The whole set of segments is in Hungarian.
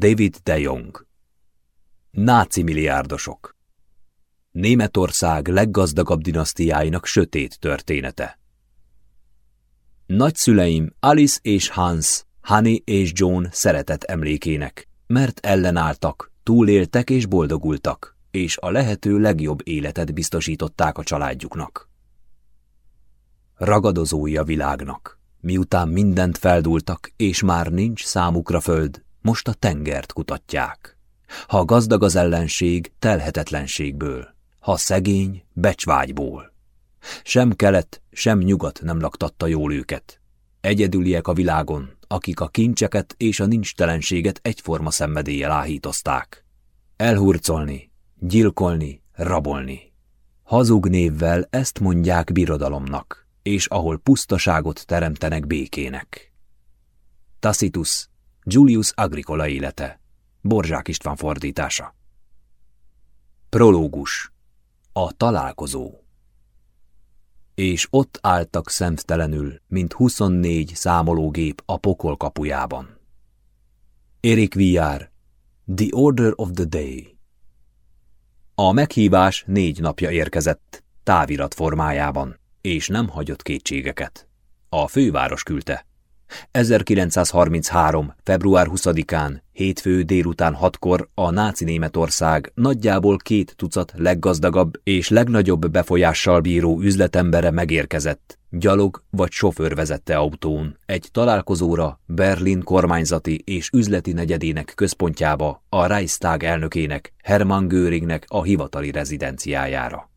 David de Jong. Náci milliárdosok. Németország leggazdagabb dinasztiáinak sötét története. Nagyszüleim Alice és Hans, Honey és John szeretett emlékének, mert ellenálltak, túléltek és boldogultak, és a lehető legjobb életet biztosították a családjuknak. Ragadozói a világnak, miután mindent feldultak, és már nincs számukra föld, most a tengert kutatják. Ha gazdag az ellenség, telhetetlenségből, ha szegény, becsvágyból. Sem kelet, sem nyugat nem laktatta jól őket. Egyedüliek a világon, akik a kincseket és a nincstelenséget egyforma szenvedéllyel áhítozták. Elhurcolni, gyilkolni, rabolni. Hazug névvel ezt mondják birodalomnak, és ahol pusztaságot teremtenek békének. Tacitus, Julius Agricola élete, Borzsák István fordítása. Prológus A találkozó És ott álltak szemtelenül, mint 24 számológép a pokol kapujában. Erik Viár The Order of the Day A meghívás négy napja érkezett, távirat formájában, és nem hagyott kétségeket. A főváros küldte. 1933. február 20-án, hétfő délután hatkor a náci Németország nagyjából két tucat leggazdagabb és legnagyobb befolyással bíró üzletembere megérkezett. Gyalog vagy sofőr vezette autón egy találkozóra Berlin kormányzati és üzleti negyedének központjába a Reichstag elnökének, Hermann Göringnek a hivatali rezidenciájára.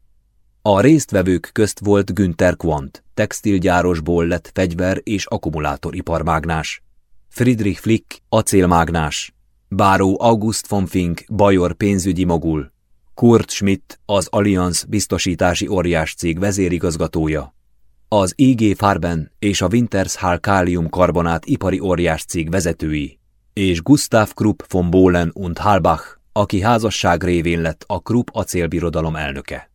A résztvevők közt volt Günther Quandt, textilgyárosból lett fegyver- és akkumulátoriparmágnás, Friedrich Flick, acélmágnás, Báró August von Fink, bajor pénzügyi mogul, Kurt Schmidt, az Allianz biztosítási óriás cég vezérigazgatója, az IG Farben és a Wintershall kálium karbonát ipari óriás cég vezetői, és Gustav Krupp von Bohlen und Halbach, aki házasság révén lett a Krupp acélbirodalom elnöke.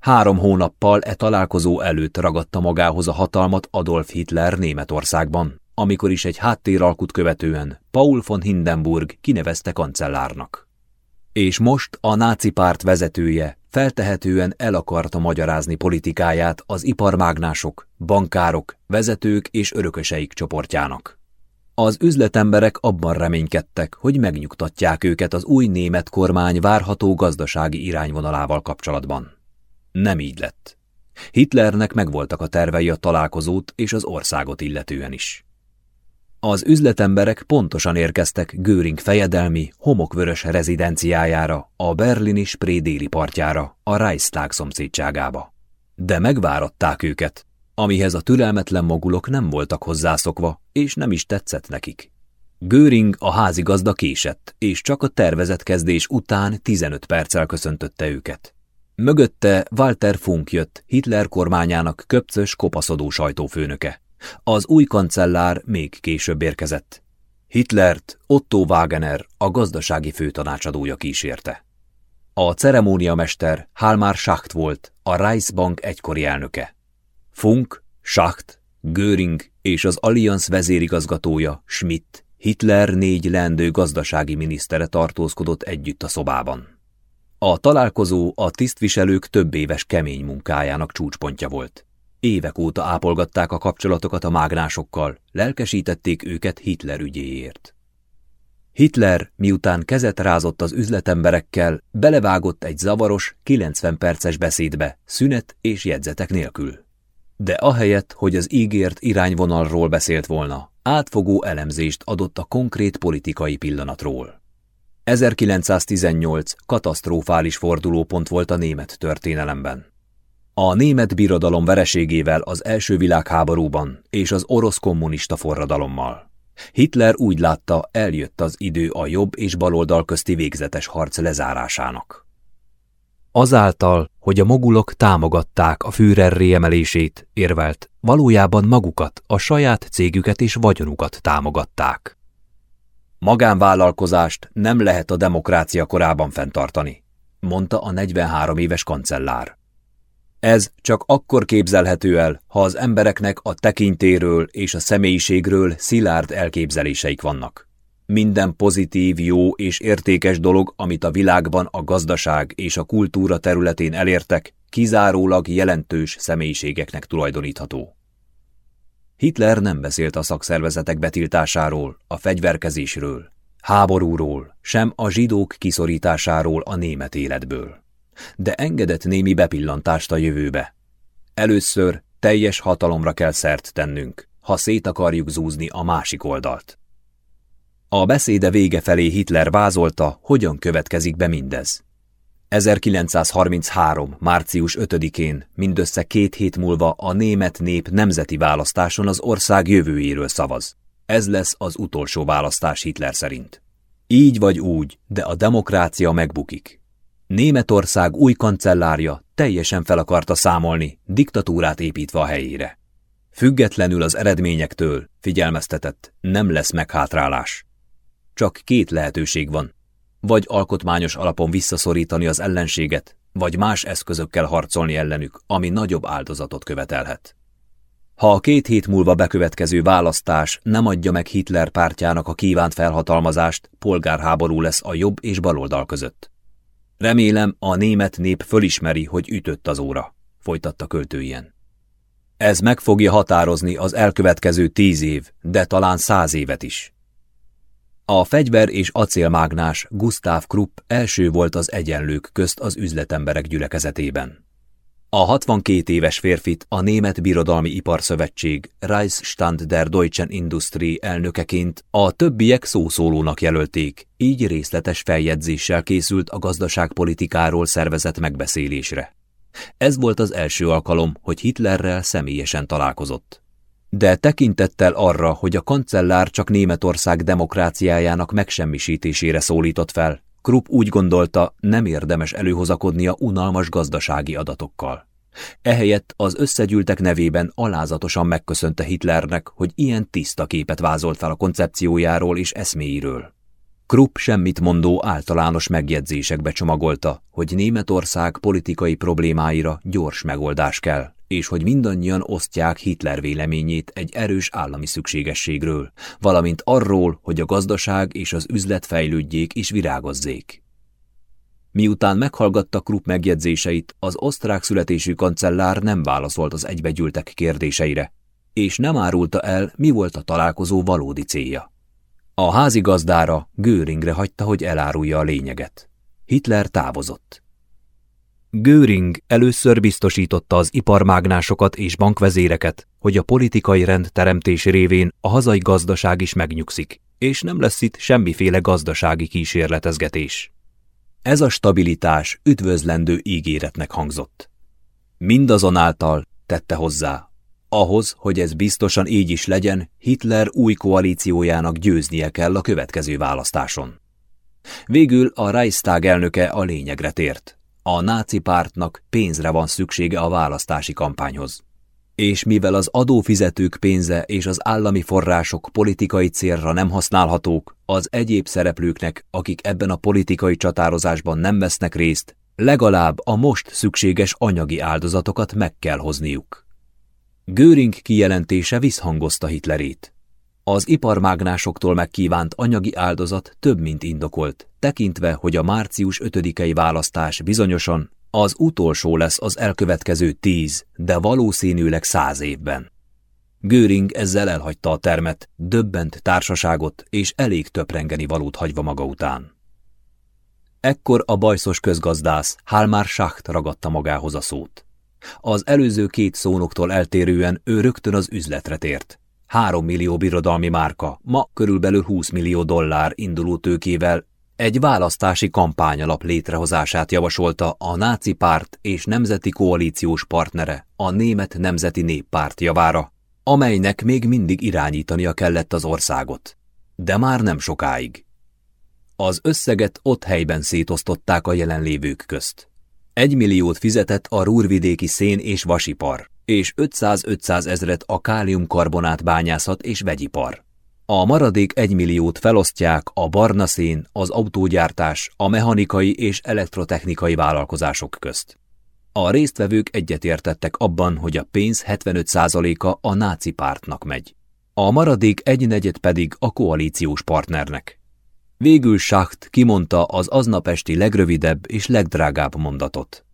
Három hónappal e találkozó előtt ragadta magához a hatalmat Adolf Hitler Németországban, amikor is egy háttéralkut követően Paul von Hindenburg kinevezte kancellárnak. És most a náci párt vezetője feltehetően el akarta magyarázni politikáját az iparmágnások, bankárok, vezetők és örököseik csoportjának. Az üzletemberek abban reménykedtek, hogy megnyugtatják őket az új német kormány várható gazdasági irányvonalával kapcsolatban. Nem így lett. Hitlernek megvoltak a tervei a találkozót és az országot illetően is. Az üzletemberek pontosan érkeztek Göring fejedelmi, homokvörös rezidenciájára, a berlini Spree déli partjára, a Reichstag szomszédságába. De megváratták őket, amihez a türelmetlen mogulok nem voltak hozzászokva, és nem is tetszett nekik. Göring a házigazda késett, és csak a tervezett kezdés után 15 perccel köszöntötte őket. Mögötte Walter Funk jött, Hitler kormányának köpcös, kopaszodó sajtófőnöke. Az új kancellár még később érkezett. Hitlert Otto Wagener, a gazdasági főtanácsadója kísérte. A ceremóniamester Halmar Schacht volt, a Reichsbank egykori elnöke. Funk, Schacht, Göring és az Allianz vezérigazgatója Schmidt, Hitler négy lendő gazdasági minisztere tartózkodott együtt a szobában. A találkozó a tisztviselők több éves kemény munkájának csúcspontja volt. Évek óta ápolgatták a kapcsolatokat a mágnásokkal, lelkesítették őket Hitler ügyéért. Hitler, miután kezet rázott az üzletemberekkel, belevágott egy zavaros, 90 perces beszédbe, szünet és jegyzetek nélkül. De ahelyett, hogy az ígért irányvonalról beszélt volna, átfogó elemzést adott a konkrét politikai pillanatról. 1918 katasztrofális fordulópont volt a német történelemben. A német birodalom vereségével az első világháborúban és az orosz kommunista forradalommal. Hitler úgy látta, eljött az idő a jobb és baloldal közti végzetes harc lezárásának. Azáltal, hogy a mogulok támogatták a Führer réemelését, érvelt, valójában magukat, a saját cégüket és vagyonukat támogatták. Magánvállalkozást nem lehet a demokrácia korában fenntartani, mondta a 43 éves kancellár. Ez csak akkor képzelhető el, ha az embereknek a tekintéről és a személyiségről szilárd elképzeléseik vannak. Minden pozitív, jó és értékes dolog, amit a világban a gazdaság és a kultúra területén elértek, kizárólag jelentős személyiségeknek tulajdonítható. Hitler nem beszélt a szakszervezetek betiltásáról, a fegyverkezésről, háborúról, sem a zsidók kiszorításáról a német életből. De engedett némi bepillantást a jövőbe. Először teljes hatalomra kell szert tennünk, ha szét akarjuk zúzni a másik oldalt. A beszéde vége felé Hitler vázolta, hogyan következik be mindez. 1933. március 5-én, mindössze két hét múlva a német nép nemzeti választáson az ország jövőjéről szavaz. Ez lesz az utolsó választás Hitler szerint. Így vagy úgy, de a demokrácia megbukik. Németország új kancellárja teljesen fel akarta számolni, diktatúrát építve a helyére. Függetlenül az eredményektől, figyelmeztetett, nem lesz meghátrálás. Csak két lehetőség van. Vagy alkotmányos alapon visszaszorítani az ellenséget, vagy más eszközökkel harcolni ellenük, ami nagyobb áldozatot követelhet. Ha a két hét múlva bekövetkező választás nem adja meg Hitler pártjának a kívánt felhatalmazást, polgárháború lesz a jobb és baloldal között. Remélem, a német nép fölismeri, hogy ütött az óra, folytatta költőjen. Ez meg fogja határozni az elkövetkező tíz év, de talán száz évet is. A fegyver és acélmágnás Gustav Krupp első volt az egyenlők közt az üzletemberek gyülekezetében. A 62 éves férfit a Német Birodalmi Iparszövetség Reichsstand der Deutschen Industrie elnökeként a többiek szószólónak jelölték, így részletes feljegyzéssel készült a gazdaságpolitikáról szervezett megbeszélésre. Ez volt az első alkalom, hogy Hitlerrel személyesen találkozott. De tekintettel arra, hogy a kancellár csak Németország demokráciájának megsemmisítésére szólított fel, Krupp úgy gondolta, nem érdemes előhozakodnia unalmas gazdasági adatokkal. Ehelyett az összegyűltek nevében alázatosan megköszönte Hitlernek, hogy ilyen tiszta képet vázolt fel a koncepciójáról és eszméiről. Krupp semmit mondó általános megjegyzésekbe csomagolta, hogy Németország politikai problémáira gyors megoldás kell, és hogy mindannyian osztják Hitler véleményét egy erős állami szükségességről, valamint arról, hogy a gazdaság és az üzlet fejlődjék és virágozzék. Miután meghallgatta Krupp megjegyzéseit, az osztrák születésű kancellár nem válaszolt az egybegyűltek kérdéseire, és nem árulta el, mi volt a találkozó valódi célja. A házigazdára, Göringre hagyta, hogy elárulja a lényeget. Hitler távozott. Göring először biztosította az iparmágnásokat és bankvezéreket, hogy a politikai rend teremtés révén a hazai gazdaság is megnyugszik, és nem lesz itt semmiféle gazdasági kísérletezgetés. Ez a stabilitás üdvözlendő ígéretnek hangzott. Mindazonáltal tette hozzá, ahhoz, hogy ez biztosan így is legyen, Hitler új koalíciójának győznie kell a következő választáson. Végül a Reichstag elnöke a lényegre tért. A náci pártnak pénzre van szüksége a választási kampányhoz. És mivel az adófizetők pénze és az állami források politikai célra nem használhatók, az egyéb szereplőknek, akik ebben a politikai csatározásban nem vesznek részt, legalább a most szükséges anyagi áldozatokat meg kell hozniuk. Göring kijelentése visszhangozta Hitlerét. Az iparmágnásoktól megkívánt anyagi áldozat több, mint indokolt, tekintve, hogy a március 5-i választás bizonyosan az utolsó lesz az elkövetkező tíz, de valószínűleg száz évben. Göring ezzel elhagyta a termet, döbbent társaságot és elég töprengeni valót hagyva maga után. Ekkor a bajszos közgazdász Halmár Schacht ragadta magához a szót. Az előző két szónoktól eltérően ő rögtön az üzletre tért. Három millió birodalmi márka, ma körülbelül 20 millió dollár induló tőkével egy választási kampányalap létrehozását javasolta a náci párt és nemzeti koalíciós partnere, a Német Nemzeti Néppárt javára, amelynek még mindig irányítania kellett az országot. De már nem sokáig. Az összeget ott helyben szétosztották a jelenlévők közt. Egy milliót fizetett a rúrvidéki szén és vasipar, és 500-500 ezret a káliumkarbonát bányászat és vegyipar. A maradék egymilliót felosztják a barna szén, az autógyártás, a mechanikai és elektrotechnikai vállalkozások közt. A résztvevők egyetértettek abban, hogy a pénz 75%-a a náci pártnak megy. A maradék egynegyed pedig a koalíciós partnernek. Végül Schacht kimondta az aznap esti legrövidebb és legdrágább mondatot.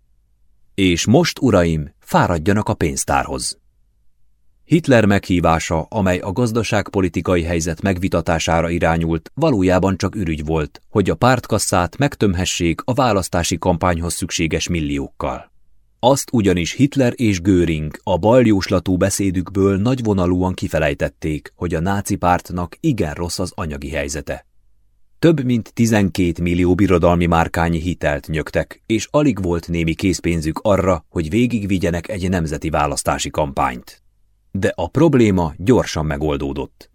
És most, uraim, fáradjanak a pénztárhoz. Hitler meghívása, amely a gazdaságpolitikai helyzet megvitatására irányult, valójában csak ürügy volt, hogy a pártkasszát megtömhessék a választási kampányhoz szükséges milliókkal. Azt ugyanis Hitler és Göring a baljóslatú beszédükből nagyvonalúan kifelejtették, hogy a náci pártnak igen rossz az anyagi helyzete. Több mint 12 millió birodalmi márkányi hitelt nyögtek, és alig volt némi készpénzük arra, hogy végigvigyenek egy nemzeti választási kampányt. De a probléma gyorsan megoldódott.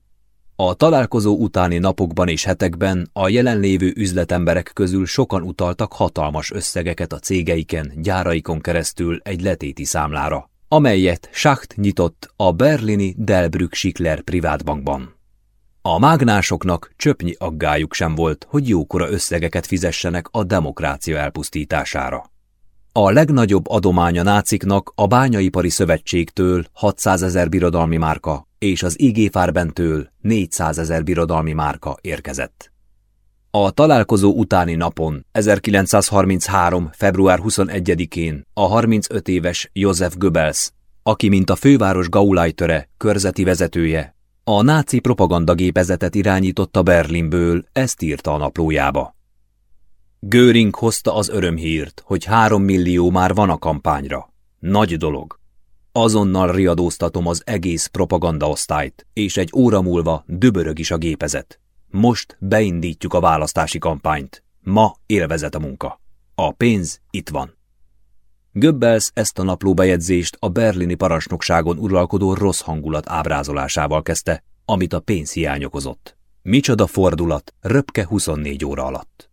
A találkozó utáni napokban és hetekben a jelenlévő üzletemberek közül sokan utaltak hatalmas összegeket a cégeiken, gyáraikon keresztül egy letéti számlára, amelyet Schacht nyitott a berlini Delbrück Schickler privátbankban. A mágnásoknak csöpnyi aggájuk sem volt, hogy jókora összegeket fizessenek a demokrácia elpusztítására. A legnagyobb adománya náciknak a Bányaipari Szövetségtől 600 ezer birodalmi márka és az IG Farbentől 400 ezer birodalmi márka érkezett. A találkozó utáni napon, 1933. február 21-én a 35 éves József Goebbels, aki mint a főváros Gauleitere körzeti vezetője, a náci propagandagépezetet irányította Berlinből, ezt írta a naplójába. Göring hozta az örömhírt, hogy három millió már van a kampányra. Nagy dolog. Azonnal riadóztatom az egész propagandaosztályt, és egy óra múlva dübörög is a gépezet. Most beindítjuk a választási kampányt. Ma élvezet a munka. A pénz itt van. Göbbels ezt a naplóbejegyzést a berlini parancsnokságon uralkodó rossz hangulat ábrázolásával kezdte, amit a pénz hiány okozott. Micsoda fordulat, röpke 24 óra alatt.